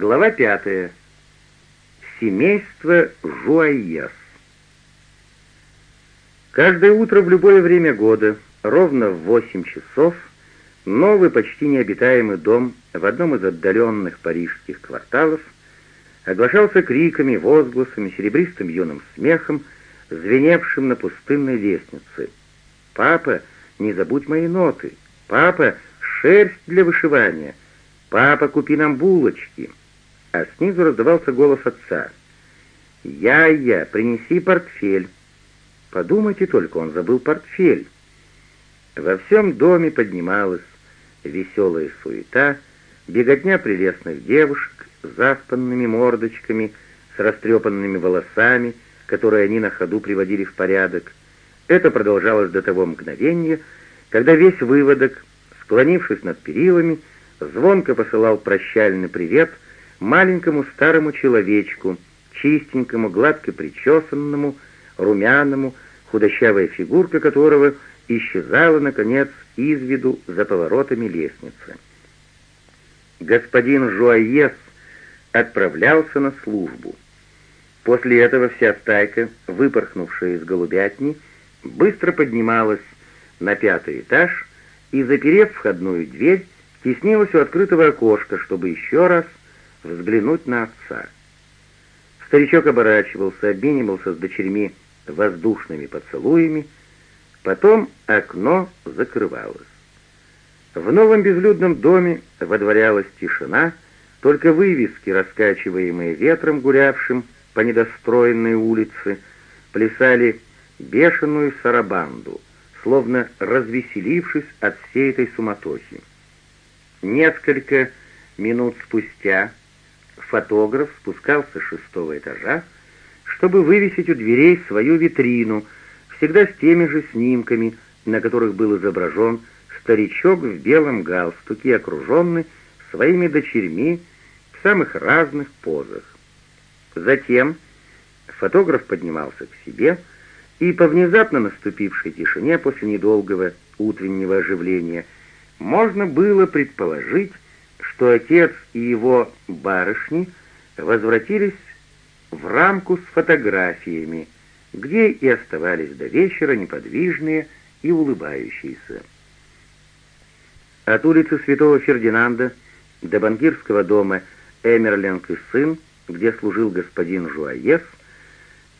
Глава пятая. Семейство Жуайес. Каждое утро в любое время года, ровно в восемь часов, новый почти необитаемый дом в одном из отдаленных парижских кварталов оглашался криками, возгласами, серебристым юным смехом, звеневшим на пустынной лестнице. «Папа, не забудь мои ноты! Папа, шерсть для вышивания! Папа, купи нам булочки!» А снизу раздавался голос отца. «Я-я, принеси портфель!» Подумайте только, он забыл портфель. Во всем доме поднималась веселая суета, беготня прелестных девушек с заспанными мордочками, с растрепанными волосами, которые они на ходу приводили в порядок. Это продолжалось до того мгновения, когда весь выводок, склонившись над перилами, звонко посылал прощальный привет маленькому старому человечку, чистенькому, гладко причесанному, румяному, худощавая фигурка которого исчезала, наконец, из виду за поворотами лестницы. Господин Жуаес отправлялся на службу. После этого вся стайка, выпорхнувшая из голубятни, быстро поднималась на пятый этаж и, заперев входную дверь, теснилась у открытого окошка, чтобы еще раз взглянуть на отца. Старичок оборачивался, обменивался с дочерьми воздушными поцелуями, потом окно закрывалось. В новом безлюдном доме водворялась тишина, только вывески, раскачиваемые ветром, гулявшим по недостроенной улице, плясали бешеную сарабанду, словно развеселившись от всей этой суматохи. Несколько минут спустя фотограф спускался с шестого этажа, чтобы вывесить у дверей свою витрину, всегда с теми же снимками, на которых был изображен старичок в белом галстуке, окруженный своими дочерьми в самых разных позах. Затем фотограф поднимался к себе, и по внезапно наступившей тишине после недолгого утреннего оживления можно было предположить, что отец и его барышни возвратились в рамку с фотографиями, где и оставались до вечера неподвижные и улыбающиеся. От улицы Святого Фердинанда до банкирского дома Эмерлинг и сын, где служил господин Жуаес,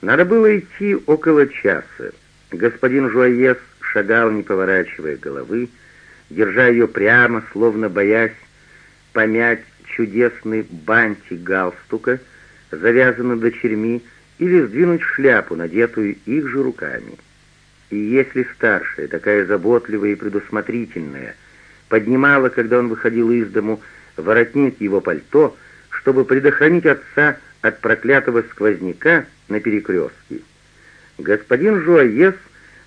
надо было идти около часа. Господин Жуаес шагал, не поворачивая головы, держа ее прямо, словно боясь помять чудесный бантик галстука, завязанный дочерьми, или сдвинуть шляпу, надетую их же руками. И если старшая, такая заботливая и предусмотрительная, поднимала, когда он выходил из дому, воротник его пальто, чтобы предохранить отца от проклятого сквозняка на перекрестке, господин Жуаес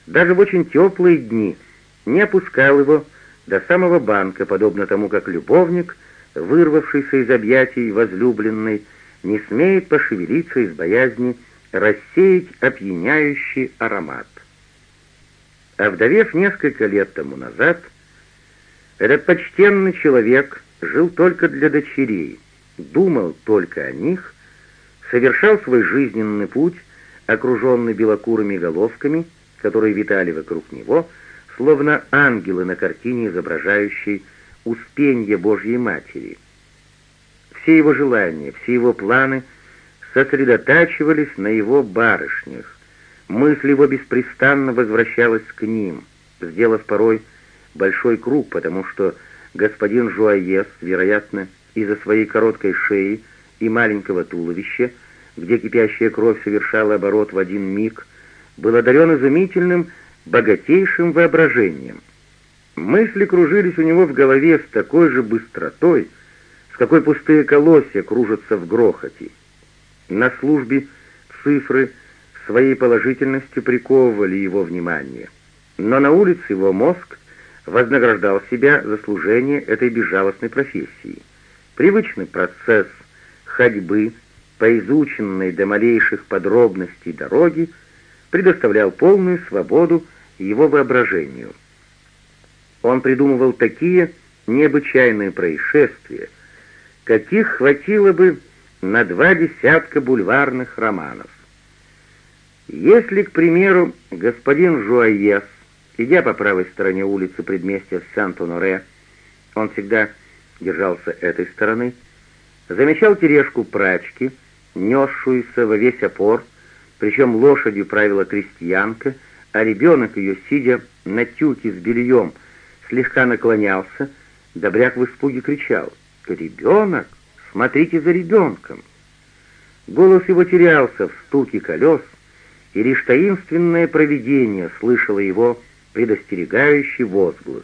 даже в очень теплые дни не опускал его до самого банка, подобно тому, как любовник, вырвавшийся из объятий возлюбленной, не смеет пошевелиться из боязни рассеять опьяняющий аромат. Овдовев несколько лет тому назад, этот почтенный человек жил только для дочерей, думал только о них, совершал свой жизненный путь, окруженный белокурыми головками, которые витали вокруг него, словно ангелы на картине, изображающей Успенье Божьей Матери — все его желания, все его планы сосредотачивались на его барышнях. Мысль его беспрестанно возвращалась к ним, сделав порой большой круг, потому что господин Жуаес, вероятно, из-за своей короткой шеи и маленького туловища, где кипящая кровь совершала оборот в один миг, был одарен изумительным, богатейшим воображением. Мысли кружились у него в голове с такой же быстротой, какой пустые колосья кружатся в грохоте. На службе цифры своей положительностью приковывали его внимание, но на улице его мозг вознаграждал себя за служение этой безжалостной профессии. Привычный процесс ходьбы по изученной до малейших подробностей дороги предоставлял полную свободу его воображению. Он придумывал такие необычайные происшествия, каких хватило бы на два десятка бульварных романов. Если, к примеру, господин Жуаес, идя по правой стороне улицы предместья Сан-Тоноре, он всегда держался этой стороны, замечал тележку прачки, несшуюся во весь опор, причем лошадью правила крестьянка, а ребенок ее, сидя на тюке с бельем, слегка наклонялся, Добряк в испуге кричал «Ребенок! Смотрите за ребенком!» Голос его терялся в стуке колес, и лишь таинственное провидение слышало его предостерегающий возглас.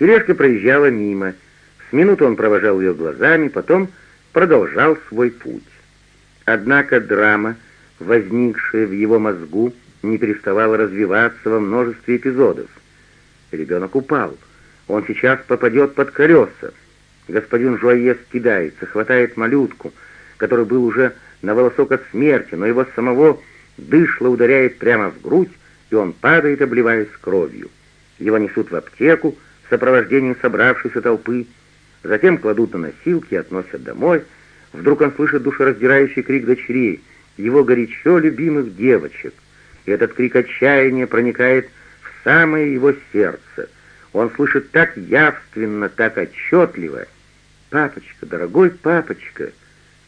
Тележка проезжала мимо, с минуты он провожал ее глазами, потом продолжал свой путь. Однако драма, возникшая в его мозгу, не переставала развиваться во множестве эпизодов. Ребенок упал. Он сейчас попадет под колеса. Господин Жуаес кидается, хватает малютку, который был уже на волосок от смерти, но его самого дышло ударяет прямо в грудь, и он падает, обливаясь кровью. Его несут в аптеку в сопровождении собравшейся толпы, затем кладут на носилки и относят домой. Вдруг он слышит душераздирающий крик дочерей, его горячо любимых девочек, и этот крик отчаяния проникает самое его сердце. Он слышит так явственно, так отчетливо — «Папочка, дорогой папочка!»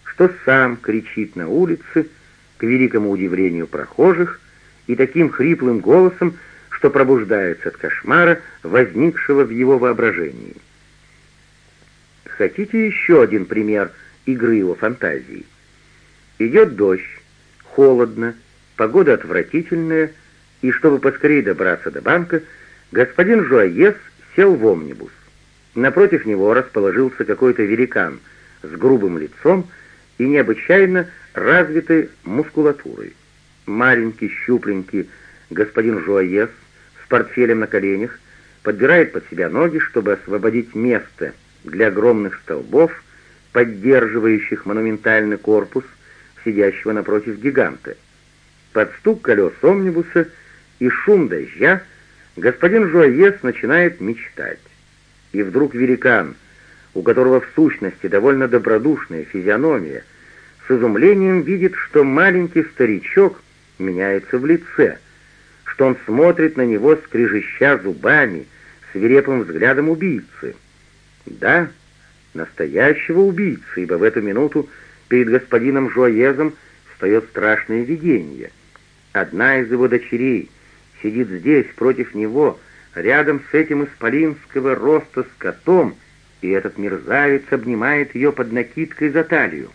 что сам кричит на улице, к великому удивлению прохожих, и таким хриплым голосом, что пробуждается от кошмара, возникшего в его воображении. Хотите еще один пример игры его фантазии? Идет дождь, холодно, погода отвратительная, и чтобы поскорее добраться до банка, господин Жуаес сел в омнибус. Напротив него расположился какой-то великан с грубым лицом и необычайно развитой мускулатурой. Маленький, щупленький господин Жуаес с портфелем на коленях подбирает под себя ноги, чтобы освободить место для огромных столбов, поддерживающих монументальный корпус, сидящего напротив гиганта. Под стук колес омнибуса и шум дождя господин Жуаес начинает мечтать. И вдруг великан, у которого в сущности довольно добродушная физиономия, с изумлением видит, что маленький старичок меняется в лице, что он смотрит на него, скрежеща зубами, свирепым взглядом убийцы. Да, настоящего убийцы, ибо в эту минуту перед господином Жуаезом встает страшное видение. Одна из его дочерей сидит здесь, против него, рядом с этим исполинского роста скотом, и этот мерзавец обнимает ее под накидкой за талию.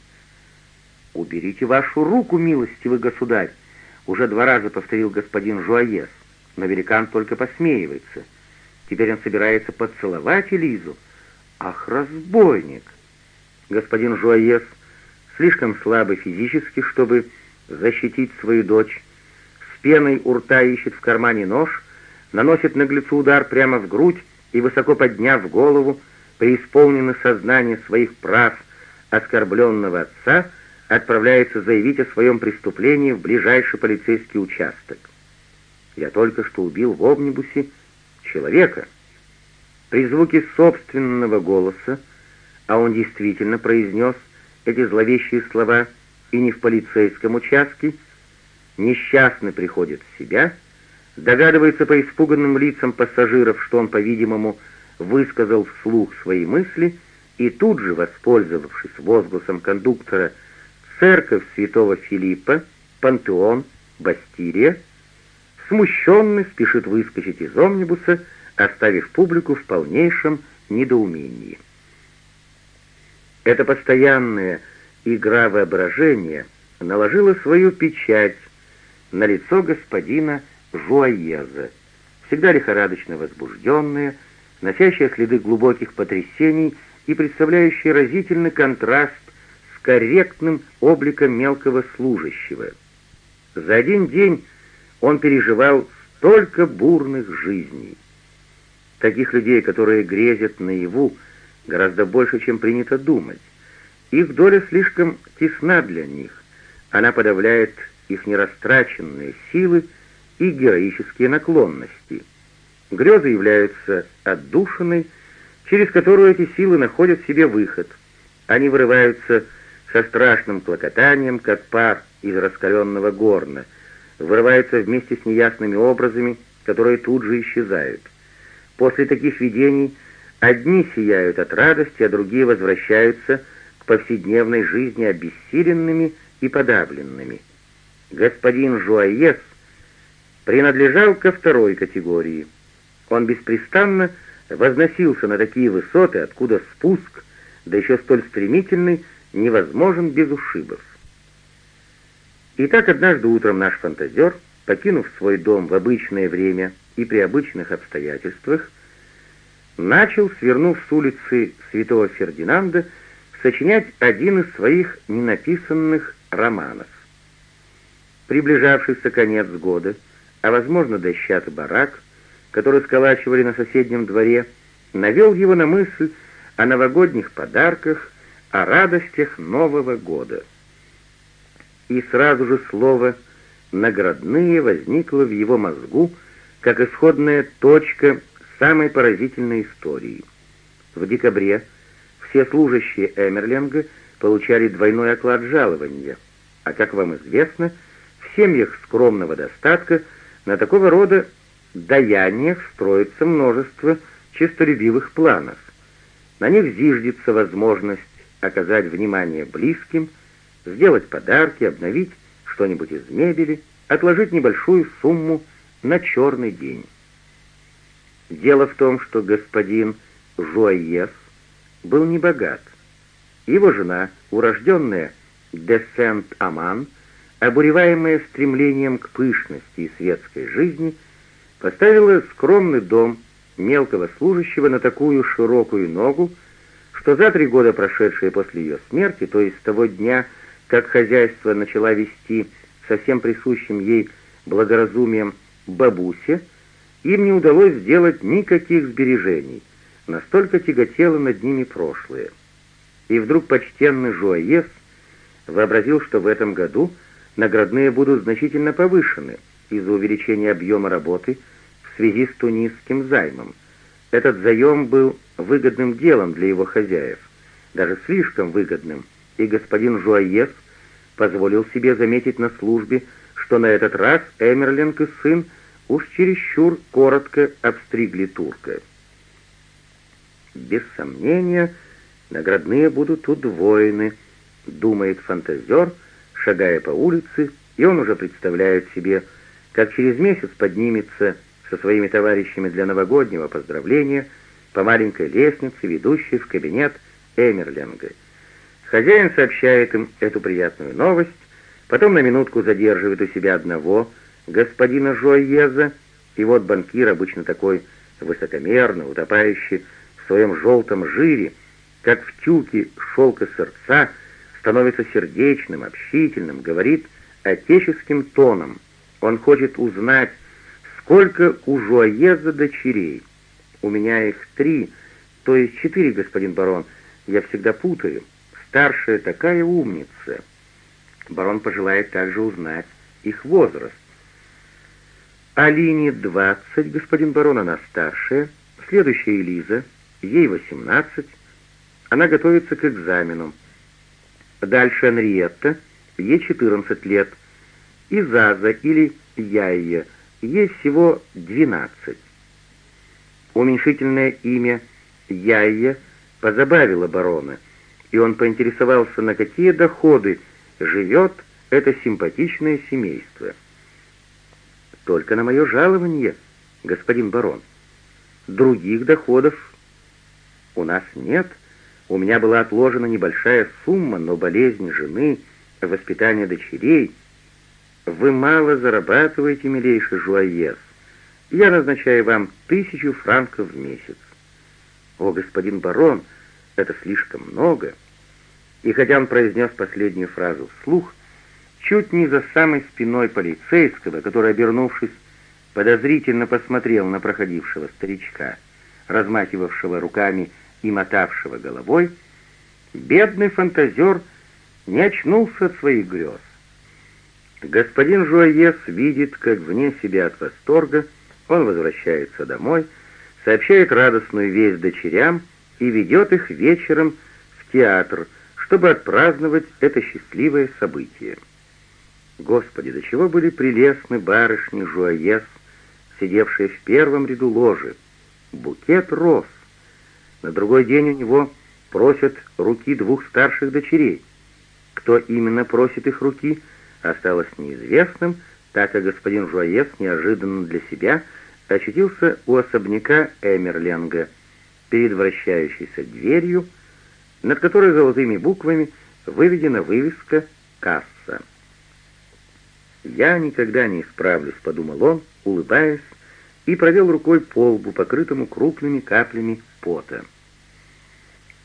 «Уберите вашу руку, милостивый государь!» Уже два раза повторил господин Жуаес, но великан только посмеивается. Теперь он собирается поцеловать Элизу. «Ах, разбойник!» Господин Жуаес слишком слабый физически, чтобы защитить свою дочь. Пеной у рта ищет в кармане нож наносит наглецу удар прямо в грудь и, высоко подняв голову, преисполненный сознание своих прав оскорбленного отца, отправляется заявить о своем преступлении в ближайший полицейский участок. «Я только что убил в обнибусе человека». При звуке собственного голоса, а он действительно произнес эти зловещие слова и не в полицейском участке, несчастный приходит в себя — догадывается по испуганным лицам пассажиров, что он, по-видимому, высказал вслух свои мысли, и тут же, воспользовавшись возгласом кондуктора «Церковь святого Филиппа», «Пантеон», «Бастилия», смущенный спешит выскочить из омнибуса, оставив публику в полнейшем недоумении. Эта постоянная игра воображения наложила свою печать на лицо господина Жуаеза, всегда лихорадочно возбужденная, носящая следы глубоких потрясений и представляющая разительный контраст с корректным обликом мелкого служащего. За один день он переживал столько бурных жизней. Таких людей, которые грезят наяву, гораздо больше, чем принято думать. Их доля слишком тесна для них. Она подавляет их нерастраченные силы и героические наклонности. Грезы являются отдушиной, через которую эти силы находят себе выход. Они вырываются со страшным клокотанием, как пар из раскаленного горна, вырываются вместе с неясными образами, которые тут же исчезают. После таких видений одни сияют от радости, а другие возвращаются к повседневной жизни обессиленными и подавленными. Господин Жуаес принадлежал ко второй категории. Он беспрестанно возносился на такие высоты, откуда спуск, да еще столь стремительный, невозможен без ушибов. Итак, однажды утром наш фантазер, покинув свой дом в обычное время и при обычных обстоятельствах, начал, свернув с улицы Святого Фердинанда, сочинять один из своих ненаписанных романов. Приближавшийся конец года, а, возможно, дощатый барак, который сколачивали на соседнем дворе, навел его на мысль о новогодних подарках, о радостях Нового года. И сразу же слово «наградные» возникло в его мозгу как исходная точка самой поразительной истории. В декабре все служащие Эмерлинга получали двойной оклад жалования, а, как вам известно, семьях скромного достатка на такого рода даяниях строится множество честолюбивых планов. На них зиждется возможность оказать внимание близким, сделать подарки, обновить что-нибудь из мебели, отложить небольшую сумму на черный день. Дело в том, что господин Жуайес был небогат. Его жена, урожденная де Сент-Аман, обуреваемая стремлением к пышности и светской жизни, поставила скромный дом мелкого служащего на такую широкую ногу, что за три года, прошедшие после ее смерти, то есть с того дня, как хозяйство начала вести совсем присущим ей благоразумием бабусе, им не удалось сделать никаких сбережений, настолько тяготело над ними прошлое. И вдруг почтенный Жуаес вообразил, что в этом году наградные будут значительно повышены из-за увеличения объема работы в связи с тунисским займом. Этот заем был выгодным делом для его хозяев, даже слишком выгодным, и господин Жуаес позволил себе заметить на службе, что на этот раз Эмерлинг и сын уж чересчур коротко обстригли турка. Без сомнения, наградные будут удвоены, думает фантазер, шагая по улице, и он уже представляет себе, как через месяц поднимется со своими товарищами для новогоднего поздравления по маленькой лестнице, ведущей в кабинет Эмерлинга. Хозяин сообщает им эту приятную новость, потом на минутку задерживает у себя одного — господина Жуаеза, и вот банкир, обычно такой высокомерный, утопающий в своем желтом жире, как в тюке шелка сердца, становится сердечным, общительным, говорит отеческим тоном. Он хочет узнать, сколько у Жуаеза дочерей. У меня их три, то есть четыре, господин барон. Я всегда путаю. Старшая такая умница. Барон пожелает также узнать их возраст. Алине 20, господин барон, она старшая. Следующая Элиза, ей 18. Она готовится к экзамену. Дальше Анриетта, ей 14 лет. И Заза или Яйя, ей всего 12. Уменьшительное имя Яйя позабавило барона, и он поинтересовался, на какие доходы живет это симпатичное семейство. Только на мое жалование, господин барон. Других доходов у нас нет. У меня была отложена небольшая сумма, но болезнь жены, воспитание дочерей. Вы мало зарабатываете, милейший Жуаес. Я назначаю вам тысячу франков в месяц. О, господин барон, это слишком много. И хотя он произнес последнюю фразу вслух, чуть не за самой спиной полицейского, который, обернувшись, подозрительно посмотрел на проходившего старичка, размахивавшего руками и мотавшего головой, бедный фантазер не очнулся от своих грез. Господин Жуаес видит, как вне себя от восторга он возвращается домой, сообщает радостную весть дочерям и ведет их вечером в театр, чтобы отпраздновать это счастливое событие. Господи, до чего были прелестны барышни Жуаес, сидевшие в первом ряду ложи. Букет роз. На другой день у него просят руки двух старших дочерей. Кто именно просит их руки, осталось неизвестным, так как господин Жуаес неожиданно для себя очутился у особняка Эмерленга перед вращающейся дверью, над которой золотыми буквами выведена вывеска «Касса». «Я никогда не исправлюсь», — подумал он, улыбаясь, и провел рукой по лбу, покрытому крупными каплями пота.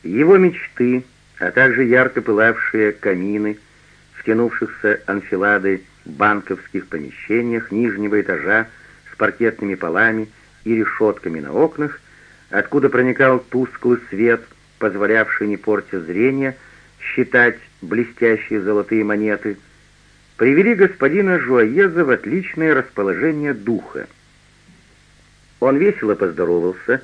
Его мечты, а также ярко пылавшие камины, втянувшихся анфиладой банковских помещениях нижнего этажа с паркетными полами и решетками на окнах, откуда проникал тусклый свет, позволявший, не портя зрения, считать блестящие золотые монеты, привели господина Жуаеза в отличное расположение духа. Он весело поздоровался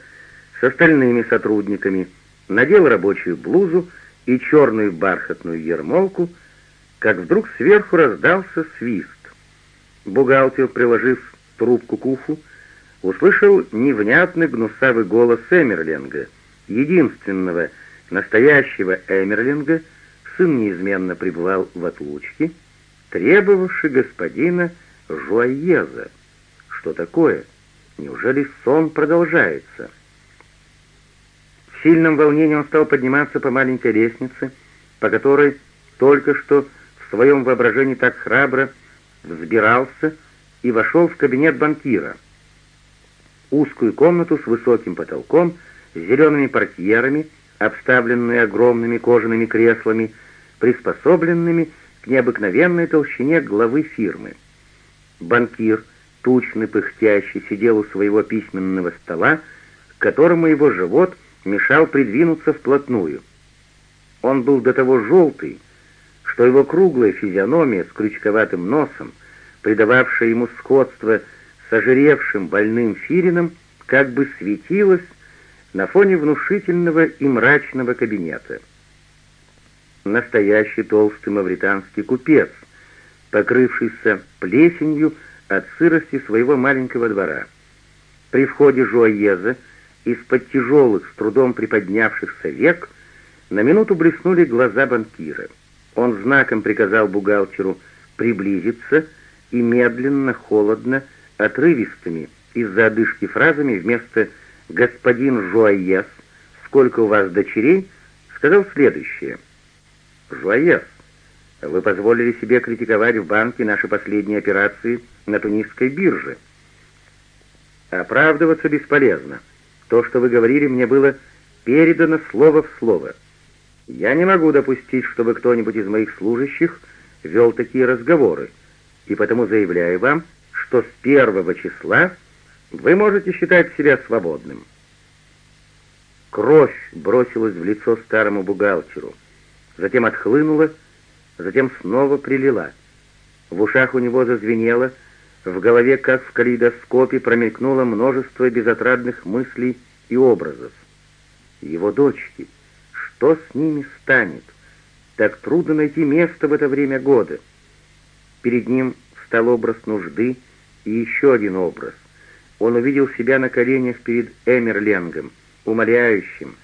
с остальными сотрудниками, надел рабочую блузу и черную бархатную ермолку, как вдруг сверху раздался свист. Бухгалтер, приложив трубку к уху, услышал невнятный гнусавый голос Эмерлинга, единственного настоящего Эмерлинга, сын неизменно пребывал в отлучке, требовавший господина Жуаеза. Что такое? Неужели сон продолжается? Сильном волнении он стал подниматься по маленькой лестнице, по которой только что в своем воображении так храбро взбирался и вошел в кабинет банкира. Узкую комнату с высоким потолком, с зелеными портьерами, обставленную огромными кожаными креслами, приспособленными к необыкновенной толщине главы фирмы. Банкир, тучный, пыхтящий, сидел у своего письменного стола, к которому его живот мешал придвинуться вплотную. Он был до того желтый, что его круглая физиономия с крючковатым носом, придававшая ему сходство с ожиревшим больным фирином, как бы светилась на фоне внушительного и мрачного кабинета. Настоящий толстый мавританский купец, покрывшийся плесенью от сырости своего маленького двора. При входе Жуаеза из-под тяжелых, с трудом приподнявшихся век на минуту блеснули глаза банкира — он знаком приказал бухгалтеру приблизиться и медленно, холодно, отрывистыми из-за одышки фразами вместо «господин Жуаес, сколько у вас дочерей?» сказал следующее. «Жуаес, вы позволили себе критиковать в банке наши последние операции на тунисской бирже. Оправдываться бесполезно. То, что вы говорили, мне было передано слово в слово». Я не могу допустить, чтобы кто-нибудь из моих служащих вел такие разговоры, и потому заявляю вам, что с первого числа вы можете считать себя свободным. Кровь бросилась в лицо старому бухгалтеру, затем отхлынула, затем снова прилила. В ушах у него зазвенело, в голове, как в калейдоскопе, промелькнуло множество безотрадных мыслей и образов. Его дочки — что с ними станет? Так трудно найти место в это время года. Перед ним встал образ нужды и еще один образ. Он увидел себя на коленях перед Эмерленгом, умоляющим,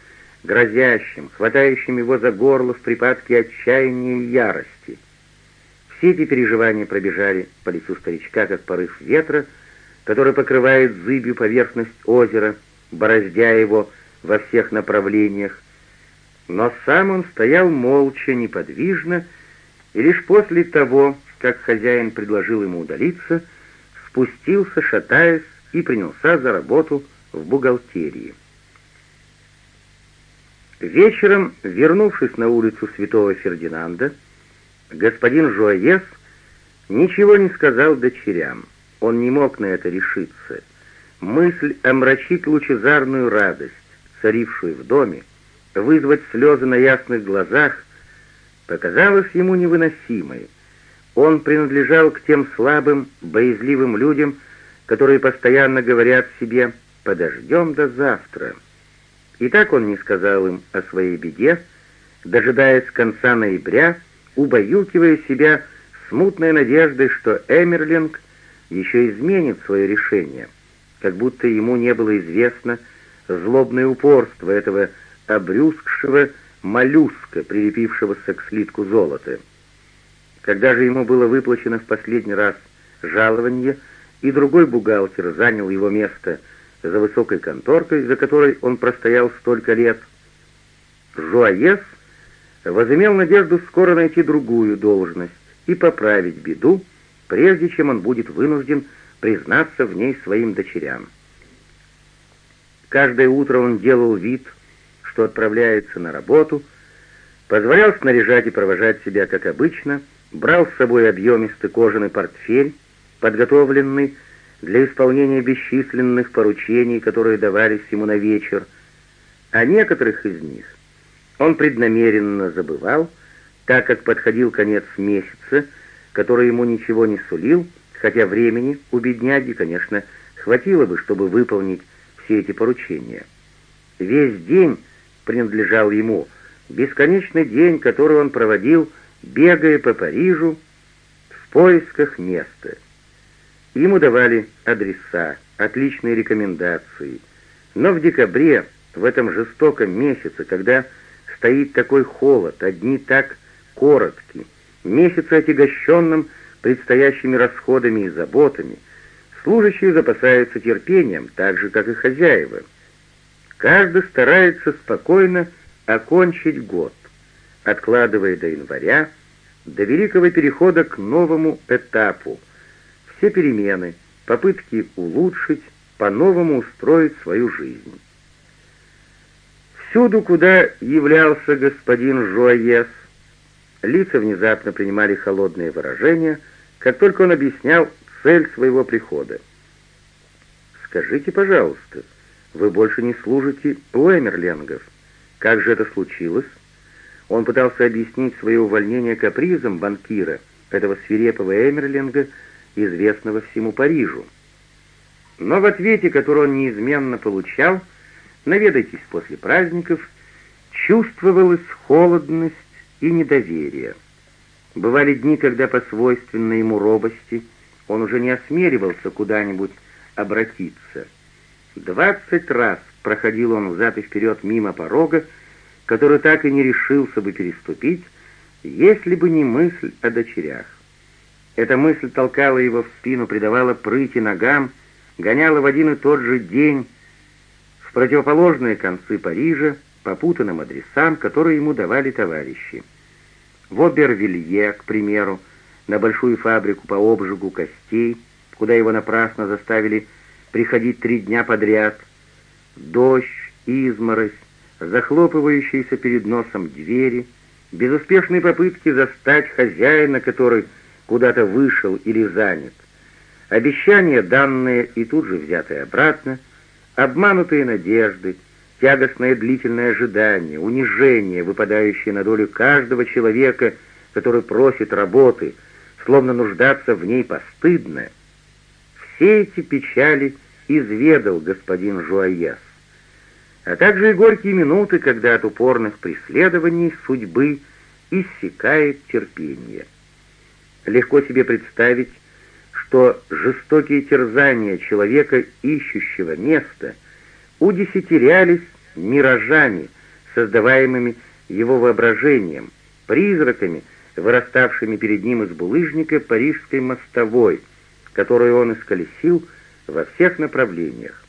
грозящим, хватающим его за горло в припадке отчаяния и ярости. Все эти переживания пробежали по лицу старичка, как порыв ветра, который покрывает зыбью поверхность озера, бороздя его во всех направлениях, но сам он стоял молча, неподвижно, и лишь после того, как хозяин предложил ему удалиться, спустился, шатаясь, и принялся за работу в бухгалтерии. Вечером, вернувшись на улицу Святого Фердинанда, господин Жуаес ничего не сказал дочерям. Он не мог на это решиться. Мысль омрачить лучезарную радость, царившую в доме, вызвать слезы на ясных глазах, показалось ему невыносимой. Он принадлежал к тем слабым, боязливым людям, которые постоянно говорят себе «подождем до завтра». И так он не сказал им о своей беде, дожидаясь конца ноября, убаюкивая себя смутной надеждой, что Эмерлинг еще изменит свое решение, как будто ему не было известно злобное упорство этого обрюзгшего моллюска, прилепившегося к слитку золота. Когда же ему было выплачено в последний раз жалование, и другой бухгалтер занял его место за высокой конторкой, за которой он простоял столько лет, Жуаес возымел надежду скоро найти другую должность и поправить беду, прежде чем он будет вынужден признаться в ней своим дочерям. Каждое утро он делал вид, что отправляется на работу, позволял снаряжать и провожать себя как обычно, брал с собой объемистый кожаный портфель, подготовленный для исполнения бесчисленных поручений, которые давались ему на вечер, а некоторых из них он преднамеренно забывал, так как подходил конец месяца, который ему ничего не сулил, хотя времени у бедняги, конечно, хватило бы, чтобы выполнить все эти поручения. Весь день принадлежал ему, бесконечный день, который он проводил, бегая по Парижу в поисках места. Ему давали адреса, отличные рекомендации, но в декабре, в этом жестоком месяце, когда стоит такой холод, одни так короткие, месяцы отягощенным предстоящими расходами и заботами, служащие запасаются терпением, так же, как и хозяева. Каждый старается спокойно окончить год, откладывая до января, до великого перехода к новому этапу, все перемены, попытки улучшить, по-новому устроить свою жизнь. Всюду, куда являлся господин Жуаес, лица внезапно принимали холодные выражения, как только он объяснял цель своего прихода. «Скажите, пожалуйста, вы больше не служите у. Как же это случилось?» Он пытался объяснить свое увольнение капризом банкира, этого свирепого Эмерлинга, известного всему Парижу. Но в ответе, который он неизменно получал, наведайтесь после праздников, чувствовалась холодность и недоверие. Бывали дни, когда по свойственной ему робости он уже не осмеливался куда-нибудь обратиться. Двадцать раз проходил он взад и вперед мимо порога, который так и не решился бы переступить, если бы не мысль о дочерях. Эта мысль толкала его в спину, придавала прыти ногам, гоняла в один и тот же день противоположные концы Парижа по путанным адресам, которые ему давали товарищи. В Обервилье, к примеру, на большую фабрику по обжигу костей, куда его напрасно заставили приходить три дня подряд, дождь, изморозь, захлопывающиеся перед носом двери, безуспешные попытки застать хозяина, который куда-то вышел или занят, обещания, данные и тут же взятые обратно — Обманутые надежды, тягостное длительное ожидание, унижение, выпадающее на долю каждого человека, который просит работы, словно нуждаться в ней постыдно. Все эти печали изведал господин Жуаес, а также и горькие минуты, когда от упорных преследований судьбы иссякает терпение. Легко себе представить, что жестокие терзания человека, ищущего места, удесятерялись миражами, создаваемыми его воображением, призраками, выраставшими перед ним из булыжника парижской мостовой, которую он исколесил во всех направлениях.